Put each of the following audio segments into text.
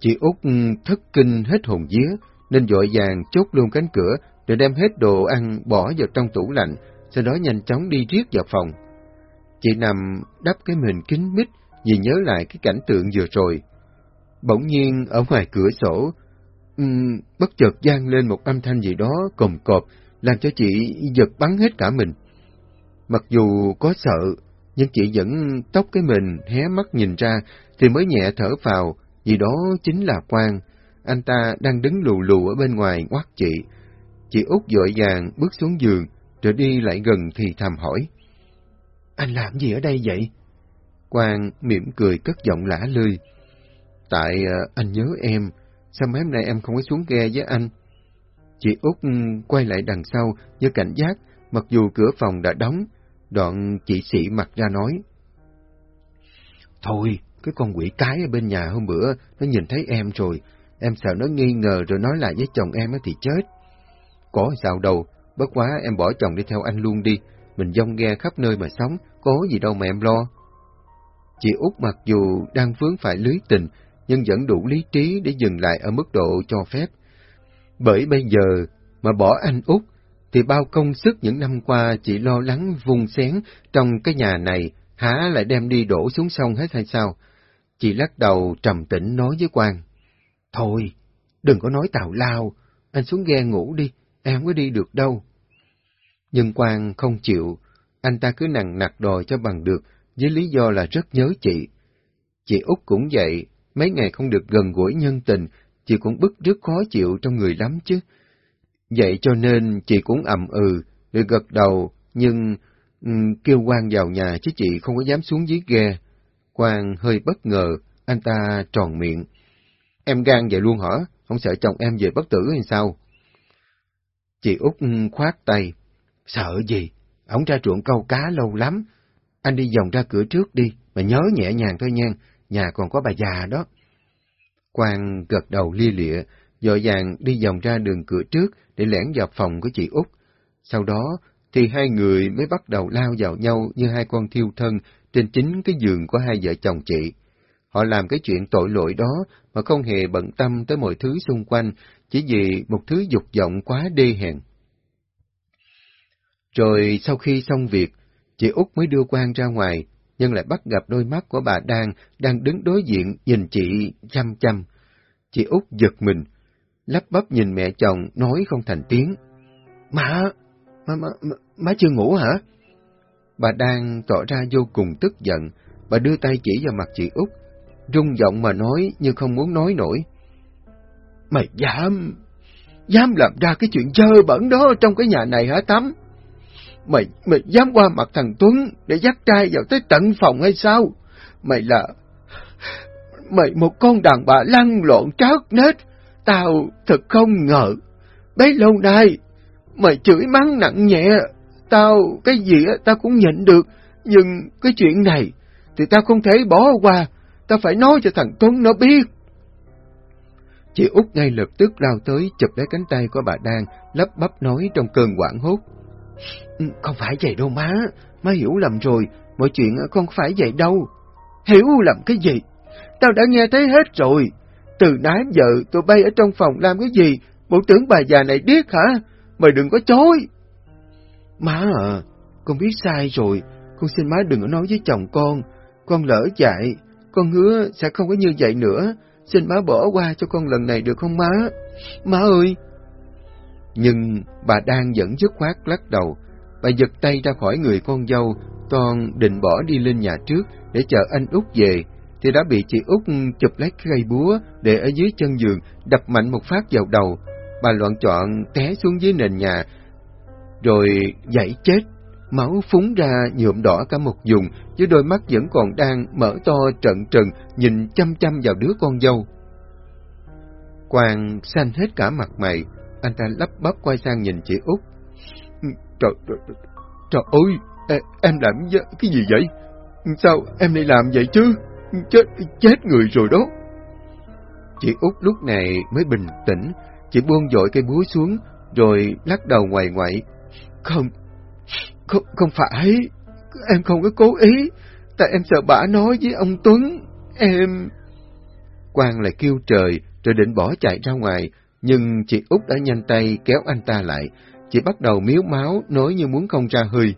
Chị út ừ, thất kinh hết hồn vía, nên vội vàng chốt luôn cánh cửa rồi đem hết đồ ăn bỏ vào trong tủ lạnh, sau đó nhanh chóng đi riết vào phòng. Chị nằm đắp cái mền kín mít vì nhớ lại cái cảnh tượng vừa rồi. Bỗng nhiên ở ngoài cửa sổ, um, bất chợt gian lên một âm thanh gì đó cồm cộp, làm cho chị giật bắn hết cả mình. Mặc dù có sợ, nhưng chị vẫn tóc cái mình hé mắt nhìn ra, thì mới nhẹ thở vào, vì đó chính là Quang. Anh ta đang đứng lù lù ở bên ngoài quát chị. Chị út dội vàng bước xuống giường, rồi đi lại gần thì thầm hỏi. Anh làm gì ở đây vậy? Quang mỉm cười cất giọng lả lươi. Tại ờ, anh nhớ em, sao mấy hôm nay em không có xuống ghe với anh? Chị út ừ, quay lại đằng sau với cảnh giác, mặc dù cửa phòng đã đóng, đoạn chị sĩ mặt ra nói. Thôi, cái con quỷ cái ở bên nhà hôm bữa, nó nhìn thấy em rồi, em sợ nó nghi ngờ rồi nói lại với chồng em thì chết. Có sao đâu, bất quá em bỏ chồng đi theo anh luôn đi, mình dông ghe khắp nơi mà sống, có gì đâu mà em lo. Chị út mặc dù đang vướng phải lưới tình, nhưng vẫn đủ lý trí để dừng lại ở mức độ cho phép. Bởi bây giờ mà bỏ anh út, thì bao công sức những năm qua chị lo lắng vùng xén trong cái nhà này, há lại đem đi đổ xuống sông hết hay sao? Chị lắc đầu trầm tĩnh nói với Quang. Thôi, đừng có nói tào lao, anh xuống ghe ngủ đi, em không có đi được đâu. Nhưng Quang không chịu, anh ta cứ nặng nặc đòi cho bằng được, với lý do là rất nhớ chị. Chị út cũng vậy, mấy ngày không được gần gũi nhân tình, chị cũng bức rất khó chịu trong người lắm chứ. Vậy cho nên chị cũng ậm ừ, rồi gật đầu, nhưng um, kêu quan vào nhà chứ chị không có dám xuống dưới ghe. Quang hơi bất ngờ, anh ta tròn miệng. Em gan vậy luôn hả? Không sợ chồng em về bất tử hay sao? Chị út ừ, khoát tay. Sợ gì? Ông ra ruộng câu cá lâu lắm. Anh đi vòng ra cửa trước đi, mà nhớ nhẹ nhàng thôi nha, nhà còn có bà già đó. Quang gật đầu lia lịa, dội vàng đi vòng ra đường cửa trước để lẻn vào phòng của chị út. Sau đó thì hai người mới bắt đầu lao vào nhau như hai con thiêu thân trên chính cái giường của hai vợ chồng chị. Họ làm cái chuyện tội lỗi đó mà không hề bận tâm tới mọi thứ xung quanh, chỉ vì một thứ dục vọng quá đê hèn. Rồi sau khi xong việc, chị út mới đưa quan ra ngoài, nhưng lại bắt gặp đôi mắt của bà Đan đang đứng đối diện nhìn chị chăm chăm. Chị út giật mình, lắp bắp nhìn mẹ chồng nói không thành tiếng. Má, má, má, má chưa ngủ hả? Bà đang tỏ ra vô cùng tức giận, bà đưa tay chỉ vào mặt chị út, rung giọng mà nói nhưng không muốn nói nổi. Mày dám, dám làm ra cái chuyện dơ bẩn đó trong cái nhà này hả Tắm? Mày, mày dám qua mặt thằng Tuấn để dắt trai vào tới tận phòng hay sao? Mày là... Mày một con đàn bà lăn lộn trát nết. Tao thật không ngờ. Bấy lâu nay, mày chửi mắng nặng nhẹ. Tao, cái gì tao cũng nhận được. Nhưng cái chuyện này thì tao không thể bỏ qua. Tao phải nói cho thằng Tuấn nó biết. Chị út ngay lập tức lao tới chụp lấy cánh tay của bà Đan, lấp bắp nói trong cơn quảng hốt. Ừ, không phải vậy đâu má, má hiểu lầm rồi, mọi chuyện không phải vậy đâu. Hiểu lầm cái gì? Tao đã nghe thấy hết rồi. Từ nãy giờ tụi bay ở trong phòng làm cái gì? Bộ tưởng bà già này điếc hả? Mày đừng có chối. Má à, con biết sai rồi. Con xin má đừng có nói với chồng con. Con lỡ chạy. Con hứa sẽ không có như vậy nữa. Xin má bỏ qua cho con lần này được không má? Má ơi! Nhưng bà đang vẫn dứt khoát lắc đầu. Bà giật tay ra khỏi người con dâu, toàn định bỏ đi lên nhà trước để chờ anh út về, thì đã bị chị út chụp lấy cây búa để ở dưới chân giường, đập mạnh một phát vào đầu. Bà loạn chọn té xuống dưới nền nhà, rồi dãy chết. Máu phúng ra nhuộm đỏ cả một vùng, với đôi mắt vẫn còn đang mở to trận trần, nhìn chăm chăm vào đứa con dâu. Quang xanh hết cả mặt mày, anh ta lắp bắp quay sang nhìn chị út. Trời, trời, trời ơi, em làm cái gì vậy? Sao em lại làm vậy chứ? Chết, chết người rồi đó. Chị út lúc này mới bình tĩnh, chị buông dội cây búa xuống, rồi lắc đầu ngoài ngoại. Không, không, không phải, em không có cố ý, tại em sợ bà nói với ông Tuấn, em... Quang lại kêu trời, rồi định bỏ chạy ra ngoài, nhưng chị Út đã nhanh tay kéo anh ta lại. Chị bắt đầu miếu máu, nói như muốn không ra hơi.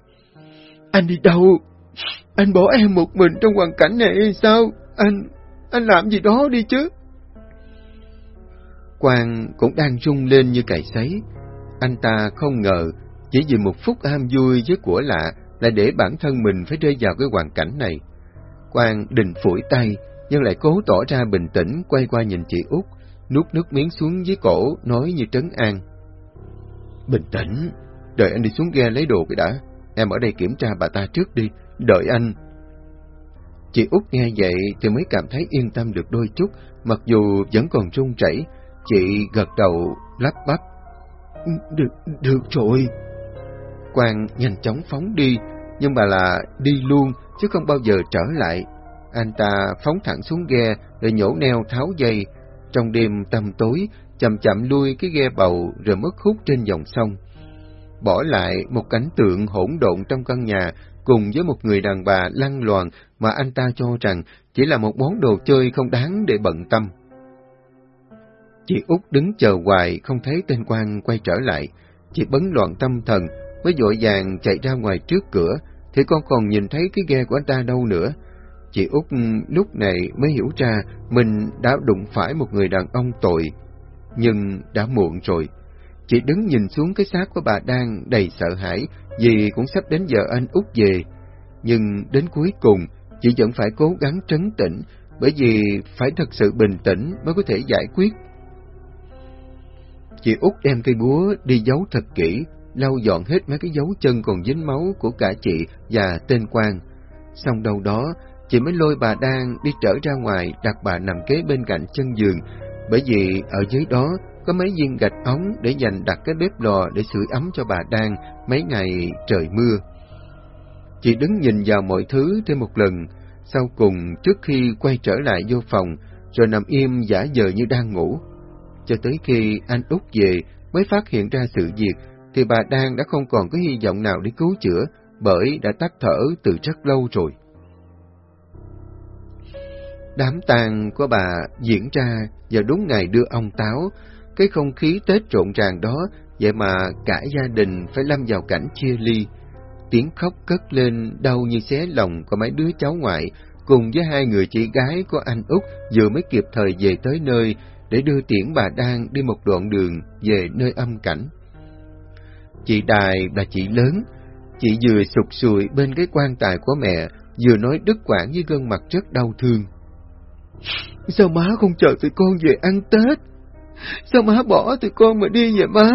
Anh đi đâu? Anh bỏ em một mình trong hoàn cảnh này hay sao? Anh, anh làm gì đó đi chứ? Quang cũng đang rung lên như cày sấy. Anh ta không ngờ, chỉ vì một phút ham vui với của lạ, lại để bản thân mình phải rơi vào cái hoàn cảnh này. Quang định phủi tay, nhưng lại cố tỏ ra bình tĩnh quay qua nhìn chị út, nuốt nước miếng xuống dưới cổ, nói như trấn an. Bình tĩnh, đợi anh đi xuống ghe lấy đồ cái đã, em ở đây kiểm tra bà ta trước đi, đợi anh. Chị út nghe vậy thì mới cảm thấy yên tâm được đôi chút, mặc dù vẫn còn run rẩy, chị gật đầu lắp bắp. Được, được rồi. Quang nhanh chóng phóng đi, nhưng mà là đi luôn chứ không bao giờ trở lại. Anh ta phóng thẳng xuống ghe rồi nhổ neo tháo dây. Trong đêm tăm tối, chậm chậm lui cái ghe bầu rồi mất hút trên dòng sông. Bỏ lại một cảnh tượng hỗn độn trong căn nhà cùng với một người đàn bà lăn loàn mà anh ta cho rằng chỉ là một món đồ chơi không đáng để bận tâm. Chị út đứng chờ hoài không thấy tên quan quay trở lại. Chị bấn loạn tâm thần, mới dội vàng chạy ra ngoài trước cửa, thì con còn nhìn thấy cái ghe của anh ta đâu nữa. Chị út ừ, lúc này mới hiểu ra mình đã đụng phải một người đàn ông tội, nhưng đã muộn rồi. Chị đứng nhìn xuống cái xác của bà đang đầy sợ hãi vì cũng sắp đến giờ anh út về. Nhưng đến cuối cùng, chị vẫn phải cố gắng trấn tĩnh bởi vì phải thật sự bình tĩnh mới có thể giải quyết. Chị út đem cây búa đi giấu thật kỹ, lau dọn hết mấy cái dấu chân còn dính máu của cả chị và tên quan. Xong đâu đó, chị mới lôi bà đang đi trở ra ngoài đặt bà nằm kế bên cạnh chân giường, bởi vì ở dưới đó có mấy viên gạch ống để dành đặt cái bếp lò để sưởi ấm cho bà đang mấy ngày trời mưa. Chị đứng nhìn vào mọi thứ thêm một lần, sau cùng trước khi quay trở lại vô phòng, rồi nằm im giả vờ như đang ngủ. Cho tới khi anh út về mới phát hiện ra sự việc thì bà Đan đã không còn có hy vọng nào để cứu chữa, bởi đã tắt thở từ rất lâu rồi. Đám tang của bà diễn ra vào đúng ngày đưa ông Táo, cái không khí Tết trộn ràng đó, vậy mà cả gia đình phải lâm vào cảnh chia ly. Tiếng khóc cất lên đau như xé lòng của mấy đứa cháu ngoại, cùng với hai người chị gái của anh Út vừa mới kịp thời về tới nơi để đưa tiễn bà Đan đi một đoạn đường về nơi âm cảnh. Chị Đài là chị lớn, chị vừa sụt sùi bên cái quan tài của mẹ, vừa nói đứt quãng với gương mặt rất đau thương. Sao má không chờ tụi con về ăn Tết? Sao má bỏ tụi con mà đi vậy má?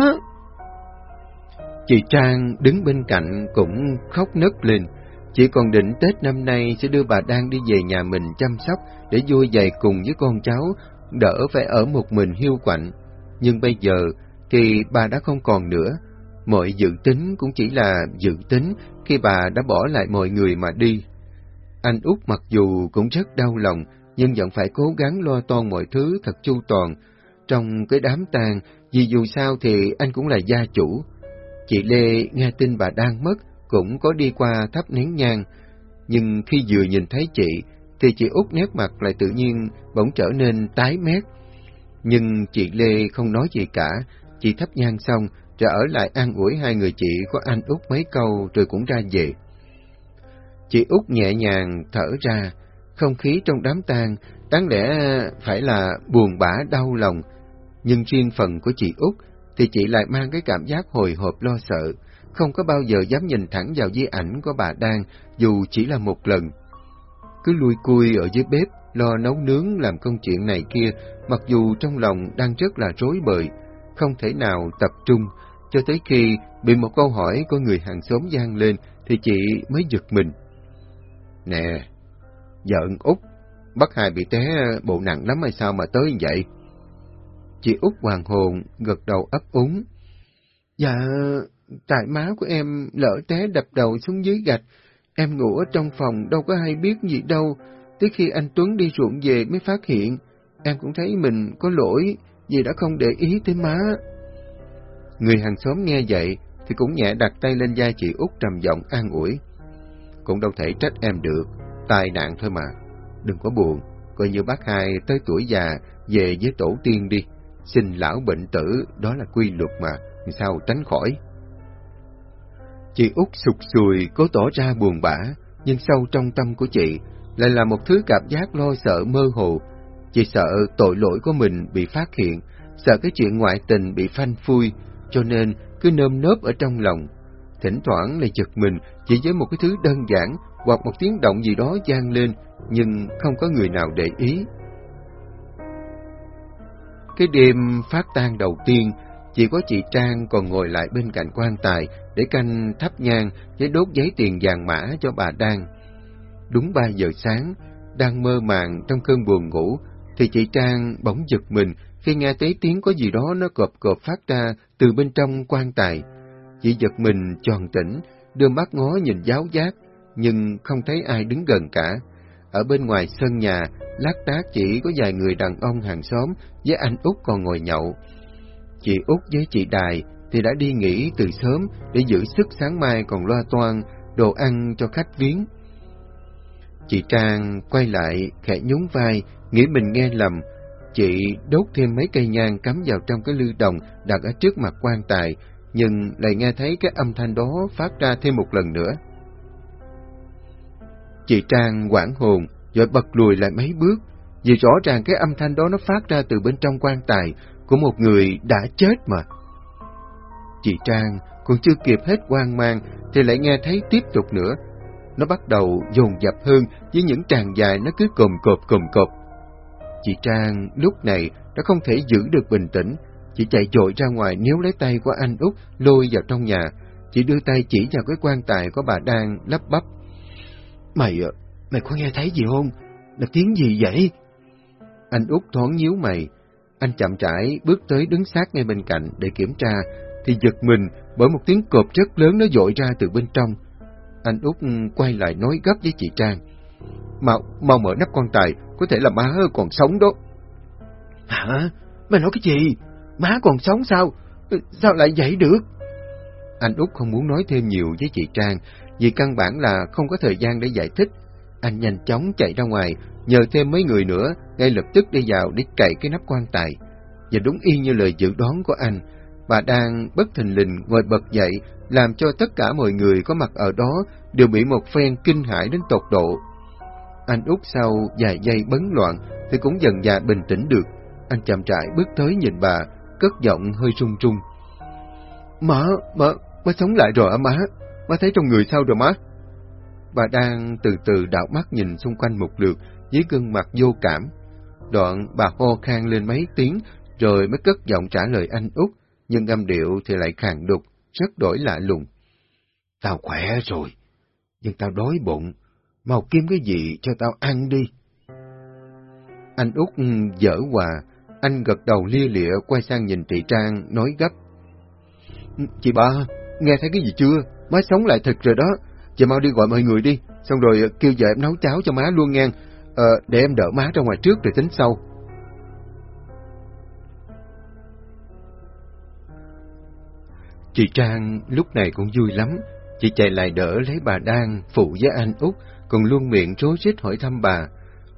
Chị Trang đứng bên cạnh cũng khóc nấc lên. Chị còn định Tết năm nay sẽ đưa bà Đan đi về nhà mình chăm sóc để vui dày cùng với con cháu, đỡ phải ở một mình hiu quạnh. Nhưng bây giờ thì bà đã không còn nữa, Mọi dự tính cũng chỉ là dự tính khi bà đã bỏ lại mọi người mà đi. Anh út mặc dù cũng rất đau lòng, nhưng vẫn phải cố gắng lo toan mọi thứ thật chu toàn. Trong cái đám tang, vì dù sao thì anh cũng là gia chủ. Chị Lê nghe tin bà đang mất, cũng có đi qua thắp nén nhang. Nhưng khi vừa nhìn thấy chị, thì chị út nét mặt lại tự nhiên bỗng trở nên tái mét. Nhưng chị Lê không nói gì cả, chị thắp nhang xong, Trả ở lại an ủi hai người chị có anh út mấy câu rồi cũng ra về. Chị út nhẹ nhàng thở ra, không khí trong đám tang đáng lẽ phải là buồn bã đau lòng, nhưng riêng phần của chị út thì chị lại mang cái cảm giác hồi hộp lo sợ, không có bao giờ dám nhìn thẳng vào di ảnh của bà Đan dù chỉ là một lần. Cứ lui cui ở dưới bếp, lo nấu nướng làm công chuyện này kia, mặc dù trong lòng đang rất là rối bời, không thể nào tập trung, cho tới khi bị một câu hỏi của người hàng xóm gian lên thì chị mới giật mình. Nè, giận Út, bắt hai bị té bộ nặng lắm hay sao mà tới như vậy? Chị Út hoàng hồn, gật đầu ấp úng. Dạ, tại má của em lỡ té đập đầu xuống dưới gạch, em ngủ ở trong phòng đâu có hay biết gì đâu, tới khi anh Tuấn đi ruộng về mới phát hiện, em cũng thấy mình có lỗi vì đã không để ý tới má. Người hàng xóm nghe vậy thì cũng nhẹ đặt tay lên vai chị út trầm giọng an ủi. Cũng đâu thể trách em được, tai nạn thôi mà, đừng có buồn, coi như bác hai tới tuổi già, về với tổ tiên đi. Sinh lão bệnh tử, đó là quy luật mà, sao tránh khỏi. Chị út sụt sùi, cố tỏ ra buồn bã, nhưng sâu trong tâm của chị lại là một thứ cảm giác lo sợ mơ hồ. Chị sợ tội lỗi của mình bị phát hiện, sợ cái chuyện ngoại tình bị phanh phui, cho nên cứ nơm nớp ở trong lòng. Thỉnh thoảng lại giật mình chỉ với một cái thứ đơn giản hoặc một tiếng động gì đó gian lên, nhưng không có người nào để ý. Cái đêm phát tan đầu tiên, chỉ có chị Trang còn ngồi lại bên cạnh quan tài để canh thắp nhang với đốt giấy tiền vàng mã cho bà Đan. Đúng ba giờ sáng, đang mơ màng trong cơn buồn ngủ, thì chị Trang bỗng giật mình khi nghe thấy tiếng có gì đó nó cộp cộp phát ra từ bên trong quan tài. Chị giật mình tròn tỉnh, đưa mắt ngó nhìn giáo giác, nhưng không thấy ai đứng gần cả. Ở bên ngoài sân nhà, lát tác chỉ có vài người đàn ông hàng xóm với anh Út còn ngồi nhậu. Chị Út với chị Đài thì đã đi nghỉ từ sớm để giữ sức sáng mai còn loa toan, đồ ăn cho khách viếng. Chị Trang quay lại, khẽ nhún vai, nghĩ mình nghe lầm. Chị đốt thêm mấy cây nhang cắm vào trong cái lư đồng đặt ở trước mặt quan tài, nhưng lại nghe thấy cái âm thanh đó phát ra thêm một lần nữa. Chị Trang quảng hồn, rồi bật lùi lại mấy bước, vì rõ ràng cái âm thanh đó nó phát ra từ bên trong quan tài của một người đã chết mà. Chị Trang còn chưa kịp hết hoang mang thì lại nghe thấy tiếp tục nữa. Nó bắt đầu dồn dập hơn với những tràng dài nó cứ cồm cộp cồm cộp. Chị Trang lúc này đã không thể giữ được bình tĩnh, chị chạy dội ra ngoài níu lấy tay của anh Út lôi vào trong nhà. Chị đưa tay chỉ vào cái quan tài của bà đang lắp bắp. Mày, mày có nghe thấy gì không? Là tiếng gì vậy? Anh út thoáng nhíu mày. Anh chậm rãi bước tới đứng sát ngay bên cạnh để kiểm tra, thì giật mình bởi một tiếng cộp rất lớn nó dội ra từ bên trong. Anh út quay lại nói gấp với chị Trang. Mau, mau mở nắp quan tài, có thể là má còn sống đó. Hả? Mày nói cái gì? Má còn sống sao? Sao lại vậy được? Anh út không muốn nói thêm nhiều với chị Trang, vì căn bản là không có thời gian để giải thích. Anh nhanh chóng chạy ra ngoài, nhờ thêm mấy người nữa, ngay lập tức đi vào để cậy cái nắp quan tài. Và đúng y như lời dự đoán của anh, bà đang bất thình lình ngồi bật dậy, làm cho tất cả mọi người có mặt ở đó đều bị một phen kinh hãi đến tột độ. Anh út sau vài giây bấn loạn thì cũng dần dà bình tĩnh được. Anh chậm rãi bước tới nhìn bà, cất giọng hơi run run. Má, má, má sống lại rồi á má. Má thấy trong người sao rồi má? Bà đang từ từ đảo mắt nhìn xung quanh một lượt với gương mặt vô cảm. Đoạn bà ho khan lên mấy tiếng rồi mới cất giọng trả lời anh út, nhưng âm điệu thì lại khàn đục, rất đổi lạ lùng. Tao khỏe rồi, nhưng tao đói bụng, mau kiếm cái gì cho tao ăn đi. Anh út ừ, dở quà, anh gật đầu lia lịa quay sang nhìn chị Trang, nói gấp. Ừ, chị ba, nghe thấy cái gì chưa? Má sống lại thật rồi đó. Chị mau đi gọi mọi người đi, xong rồi ờ, kêu vợ em nấu cháo cho má luôn ngang. Ờ, để em đỡ má ra ngoài trước rồi tính sau. Chị Trang lúc này cũng vui lắm. Chị chạy lại đỡ lấy bà Đan, phụ với anh út, còn luôn miệng rối rít hỏi thăm bà.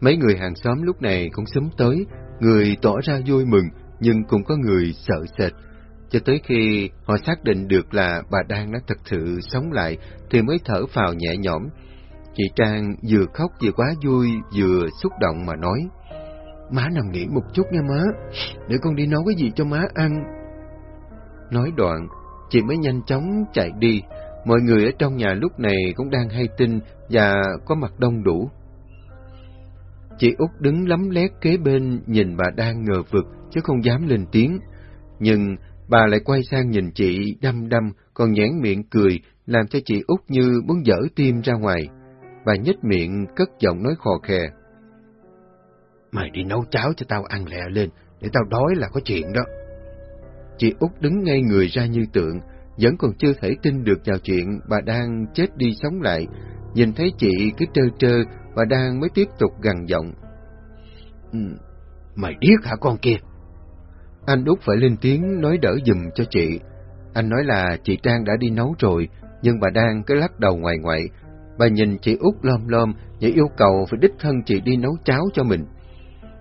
Mấy người hàng xóm lúc này cũng sớm tới, người tỏ ra vui mừng, nhưng cũng có người sợ sệt cho tới khi họ xác định được là bà Đan đã thật sự sống lại thì mới thở phào nhẹ nhõm. Chị Trang vừa khóc vừa quá vui vừa xúc động mà nói Má nằm nghỉ một chút nha má, để con đi nấu cái gì cho má ăn. Nói đoạn, chị mới nhanh chóng chạy đi. Mọi người ở trong nhà lúc này cũng đang hay tin và có mặt đông đủ. Chị út đứng lắm lét kế bên nhìn bà đang ngờ vực chứ không dám lên tiếng. Nhưng Bà lại quay sang nhìn chị đăm đăm, còn nhãn miệng cười, làm cho chị út như muốn dở tim ra ngoài. Bà nhếch miệng, cất giọng nói khò khè. Mày đi nấu cháo cho tao ăn lẹ lên, để tao đói là có chuyện đó. Chị út đứng ngay người ra như tượng, vẫn còn chưa thể tin được vào chuyện bà đang chết đi sống lại. Nhìn thấy chị cứ trơ trơ, bà đang mới tiếp tục gằn giọng. Ừ, mày điếc hả con kia? Anh út phải lên tiếng nói đỡ dùm cho chị. Anh nói là chị Trang đã đi nấu rồi, nhưng bà đang cứ lắc đầu ngoài ngoại. Bà nhìn chị út lom lom và yêu cầu phải đích thân chị đi nấu cháo cho mình.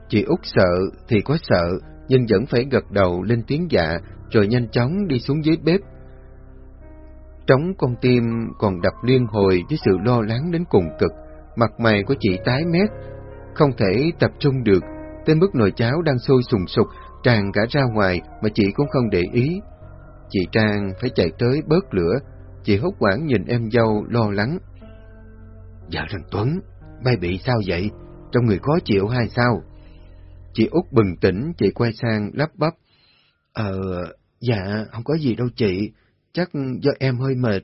Chị út sợ thì có sợ, nhưng vẫn phải gật đầu lên tiếng dạ, rồi nhanh chóng đi xuống dưới bếp. Trống con tim còn đập liên hồi với sự lo lắng đến cùng cực, mặt mày của chị tái mét, không thể tập trung được, tới mức nồi cháo đang sôi sùng sục, tràn cả ra ngoài mà chị cũng không để ý. Chị Trang phải chạy tới bớt lửa, chị hốt quảng nhìn em dâu lo lắng. Dạ thằng Tuấn, mày bị sao vậy? Trong người khó chịu hay sao? Chị út bừng tỉnh, chị quay sang lắp bắp. Ờ, dạ, không có gì đâu chị, chắc do em hơi mệt.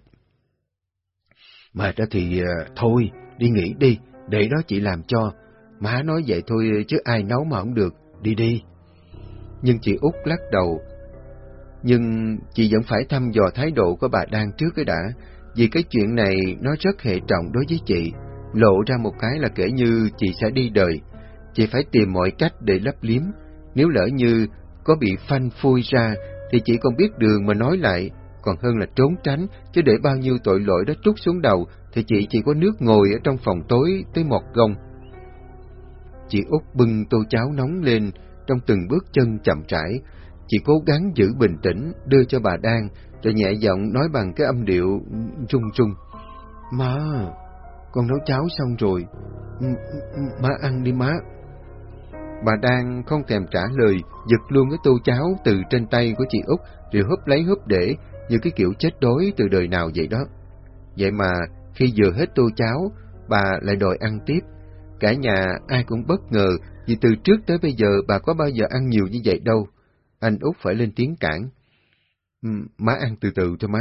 Mệt đó thì ờ, thôi, đi nghỉ đi, để đó chị làm cho. Má nói vậy thôi chứ ai nấu mà không được, đi đi. Nhưng chị út lắc đầu. Nhưng chị vẫn phải thăm dò thái độ của bà đang trước cái đã, vì cái chuyện này nó rất hệ trọng đối với chị. Lộ ra một cái là kể như chị sẽ đi đời. Chị phải tìm mọi cách để lấp liếm. Nếu lỡ như có bị phanh phui ra, thì chị còn biết đường mà nói lại, còn hơn là trốn tránh, chứ để bao nhiêu tội lỗi đó trút xuống đầu, thì chị chỉ có nước ngồi ở trong phòng tối tới một gông. Chị út bưng tô cháo nóng lên, trong từng bước chân chậm rãi. Chị cố gắng giữ bình tĩnh, đưa cho bà Đan, rồi nhẹ giọng nói bằng cái âm điệu trung trung. Má, con nấu cháo xong rồi, má ăn đi má. Bà Đan không thèm trả lời, giật luôn cái tô cháo từ trên tay của chị Út, rồi húp lấy húp để, như cái kiểu chết đói từ đời nào vậy đó. Vậy mà, khi vừa hết tô cháo, bà lại đòi ăn tiếp. Cả nhà ai cũng bất ngờ, vì từ trước tới bây giờ bà có bao giờ ăn nhiều như vậy đâu. Anh Út phải lên tiếng cản. Ừ, má ăn từ từ thôi má.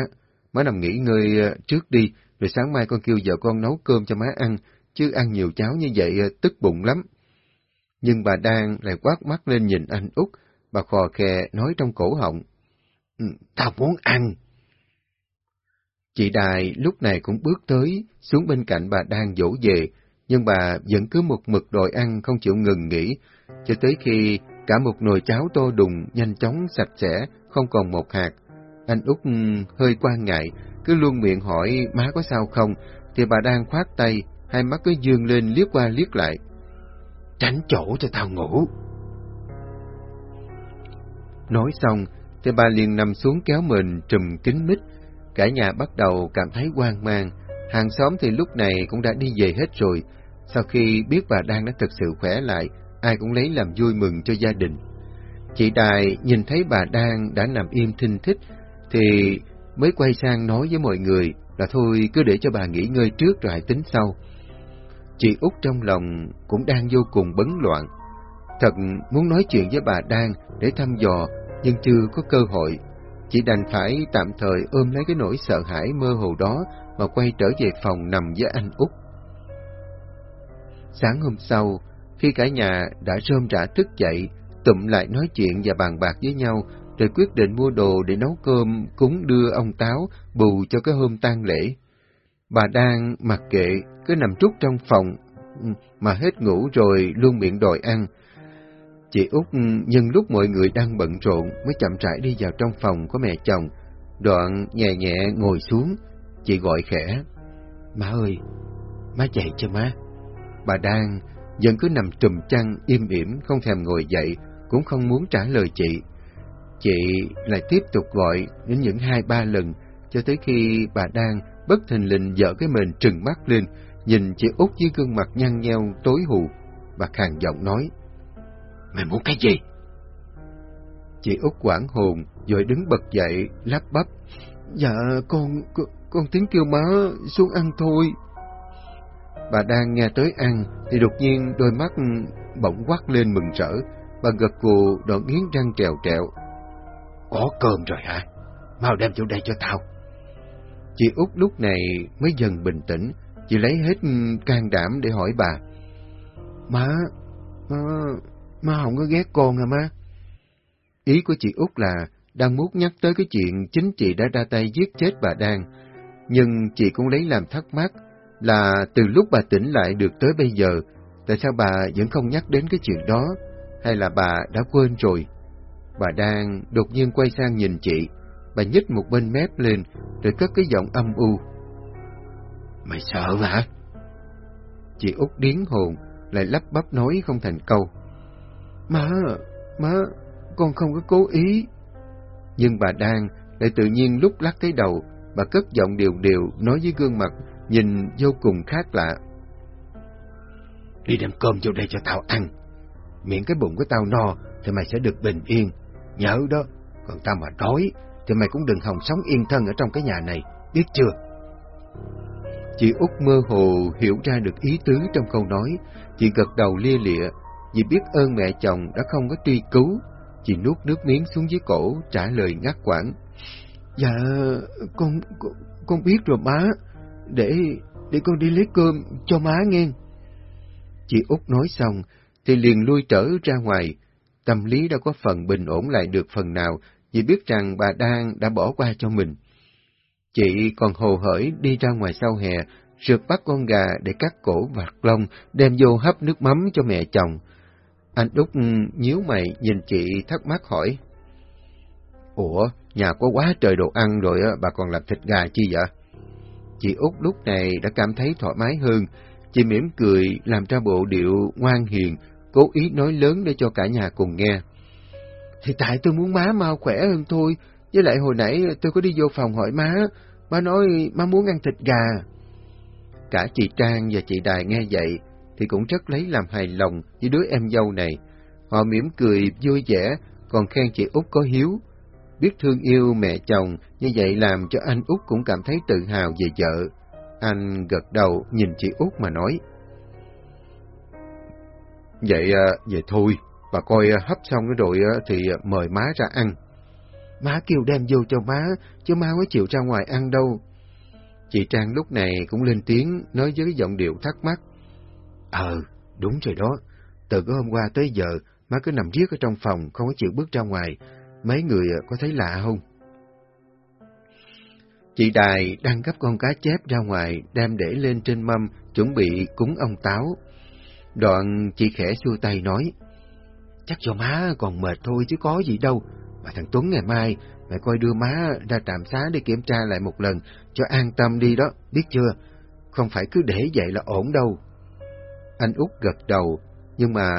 Má nằm nghỉ ngơi ờ, trước đi, rồi sáng mai con kêu vợ con nấu cơm cho má ăn, chứ ăn nhiều cháo như vậy ờ, tức bụng lắm. Nhưng bà đang lại quát mắt lên nhìn anh Út, bà khò khè nói trong cổ họng. Ừ, tao muốn ăn. Chị Đài lúc này cũng bước tới, xuống bên cạnh bà đang dỗ về, nhưng bà vẫn cứ một mực đòi ăn không chịu ngừng nghỉ, cho tới khi cả một nồi cháo tô đùng nhanh chóng sạch sẽ, không còn một hạt. Anh Út ừ, hơi quan ngại, cứ luôn miệng hỏi má có sao không, thì bà đang khoát tay, hai mắt cứ dương lên liếc qua liếc lại. Tránh chỗ cho tao ngủ. Nói xong, thì bà liền nằm xuống kéo mình trùm kính mít. Cả nhà bắt đầu cảm thấy hoang mang. Hàng xóm thì lúc này cũng đã đi về hết rồi. Sau khi biết bà đang đã thực sự khỏe lại, ai cũng lấy làm vui mừng cho gia đình. Chị Đài nhìn thấy bà đang đã nằm im thinh thích, thì mới quay sang nói với mọi người là thôi cứ để cho bà nghỉ ngơi trước rồi hãy tính sau. Chị út trong lòng cũng đang vô cùng bấn loạn. Thật muốn nói chuyện với bà Đan để thăm dò, nhưng chưa có cơ hội. chỉ đành phải tạm thời ôm lấy cái nỗi sợ hãi mơ hồ đó mà quay trở về phòng nằm với anh út. Sáng hôm sau, khi cả nhà đã rơm rã thức dậy, tụm lại nói chuyện và bàn bạc với nhau, rồi quyết định mua đồ để nấu cơm cúng đưa ông Táo bù cho cái hôm tang lễ. Bà đang mặc kệ, cứ nằm trút trong phòng, ừ, mà hết ngủ rồi luôn miệng đòi ăn. Chị út nhân lúc mọi người đang bận rộn mới chậm rãi đi vào trong phòng của mẹ chồng, đoạn nhẹ nhẹ ngồi xuống, chị gọi khẽ. Má ơi, má dậy cho má. Bà đang vẫn cứ nằm trùm chăn im ỉm không thèm ngồi dậy, cũng không muốn trả lời chị. Chị lại tiếp tục gọi đến những hai ba lần, cho tới khi bà đang bất thình lình dở cái mền trừng mắt lên, nhìn chị út với gương mặt nhăn nheo tối hù, và khàn giọng nói, Mày muốn cái gì? Chị út quảng hồn, rồi đứng bật dậy, lắp bắp, Dạ, con, con, con tiếng kêu má xuống ăn thôi. Bà đang nghe tới ăn, thì đột nhiên đôi mắt bỗng quắt lên mừng rỡ, bà gật gù đoạn nghiến răng trèo trẹo. Có cơm rồi hả? Mau đem chỗ đây cho tao. Chị út lúc này mới dần bình tĩnh, chị lấy hết can đảm để hỏi bà. Má, má, má không có ghét con à má? Ý của chị út là đang muốn nhắc tới cái chuyện chính chị đã ra tay giết chết bà Đan, nhưng chị cũng lấy làm thắc mắc là từ lúc bà tỉnh lại được tới bây giờ, tại sao bà vẫn không nhắc đến cái chuyện đó, hay là bà đã quên rồi? Bà đan đột nhiên quay sang nhìn chị, bà nhích một bên mép lên, rồi cất cái giọng âm u. Mày sợ hả? Chị út điến hồn, lại lắp bắp nói không thành câu. Má, má, con không có cố ý. Nhưng bà đang lại tự nhiên lúc lắc cái đầu, bà cất giọng đều đều nói với gương mặt nhìn vô cùng khác lạ. Đi đem cơm vô đây cho tao ăn. Miệng cái bụng của tao no thì mày sẽ được bình yên. Nhớ đó, còn tao mà đói thì mày cũng đừng hòng sống yên thân ở trong cái nhà này, biết chưa? Chị út mơ hồ hiểu ra được ý tứ trong câu nói, chị gật đầu lia lịa, vì biết ơn mẹ chồng đã không có truy cứu. Chị nuốt nước miếng xuống dưới cổ, trả lời ngắt quãng. Dạ, con, con, con biết rồi má, để, để con đi lấy cơm cho má nghe. Chị út nói xong, thì liền lui trở ra ngoài. Tâm lý đã có phần bình ổn lại được phần nào, vì biết rằng bà Đan đã bỏ qua cho mình. Chị còn hồ hởi đi ra ngoài sau hè, rượt bắt con gà để cắt cổ vạt lông, đem vô hấp nước mắm cho mẹ chồng. Anh Úc nhíu mày nhìn chị thắc mắc hỏi. Ủa, nhà có quá trời đồ ăn rồi bà còn làm thịt gà chi vậy? Chị Út lúc này đã cảm thấy thoải mái hơn, chị mỉm cười làm ra bộ điệu ngoan hiền, cố ý nói lớn để cho cả nhà cùng nghe. Thì tại tôi muốn má mau khỏe hơn thôi, với lại hồi nãy tôi có đi vô phòng hỏi má, má nói má muốn ăn thịt gà. Cả chị Trang và chị Đài nghe vậy thì cũng rất lấy làm hài lòng với đứa em dâu này. Họ mỉm cười vui vẻ, còn khen chị Út có hiếu. Biết thương yêu mẹ chồng, như vậy làm cho anh Út cũng cảm thấy tự hào về vợ. Anh gật đầu nhìn chị Út mà nói. Vậy, à, vậy thôi, bà coi à, hấp xong rồi à, thì mời má ra ăn. Má kêu đem vô cho má, chứ má có chịu ra ngoài ăn đâu. Chị Trang lúc này cũng lên tiếng, nói với giọng điệu thắc mắc. Ờ, đúng rồi đó. Từ cái hôm qua tới giờ, má cứ nằm riết ở trong phòng, không có chịu bước ra ngoài. Mấy người à, có thấy lạ không? Chị Đài đang gấp con cá chép ra ngoài, đem để lên trên mâm, chuẩn bị cúng ông Táo. Đoạn chị khẽ xua tay nói, Chắc cho má còn mệt thôi chứ có gì đâu. Mà thằng Tuấn ngày mai, mẹ coi đưa má ra trạm xá để kiểm tra lại một lần, cho an tâm đi đó, biết chưa? Không phải cứ để vậy là ổn đâu. Anh út gật đầu, nhưng mà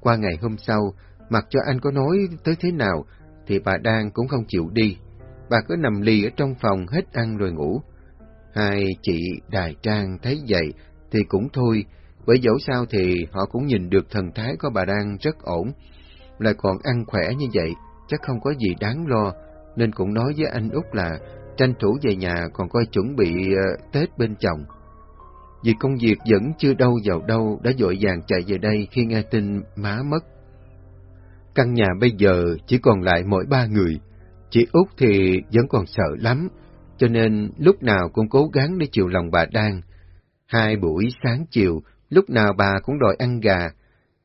qua ngày hôm sau, mặc cho anh có nói tới thế nào, thì bà Đan cũng không chịu đi. Bà cứ nằm lì ở trong phòng hết ăn rồi ngủ. Hai chị Đài Trang thấy vậy thì cũng thôi, bởi dẫu sao thì họ cũng nhìn được thần thái của bà Đan rất ổn. Lại còn ăn khỏe như vậy, chắc không có gì đáng lo, nên cũng nói với anh út là tranh thủ về nhà còn coi chuẩn bị uh, Tết bên chồng. Vì công việc vẫn chưa đâu vào đâu đã dội vàng chạy về đây khi nghe tin má mất. Căn nhà bây giờ chỉ còn lại mỗi ba người. Chị Út thì vẫn còn sợ lắm, cho nên lúc nào cũng cố gắng để chiều lòng bà Đan. Hai buổi sáng chiều, lúc nào bà cũng đòi ăn gà.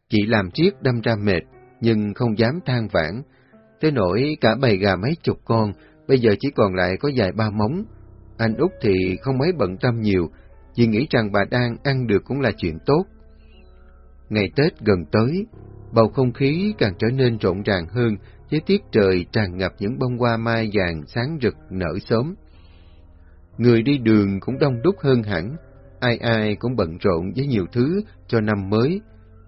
Chị làm riết đâm ra mệt, nhưng không dám than vãn. Tới nỗi cả bầy gà mấy chục con, bây giờ chỉ còn lại có vài ba móng. Anh Út thì không mấy bận tâm nhiều, vì nghĩ rằng bà đang ăn được cũng là chuyện tốt. Ngày Tết gần tới, bầu không khí càng trở nên rộn ràng hơn, với tiết trời tràn ngập những bông hoa mai vàng sáng rực nở sớm. Người đi đường cũng đông đúc hơn hẳn, ai ai cũng bận rộn với nhiều thứ cho năm mới,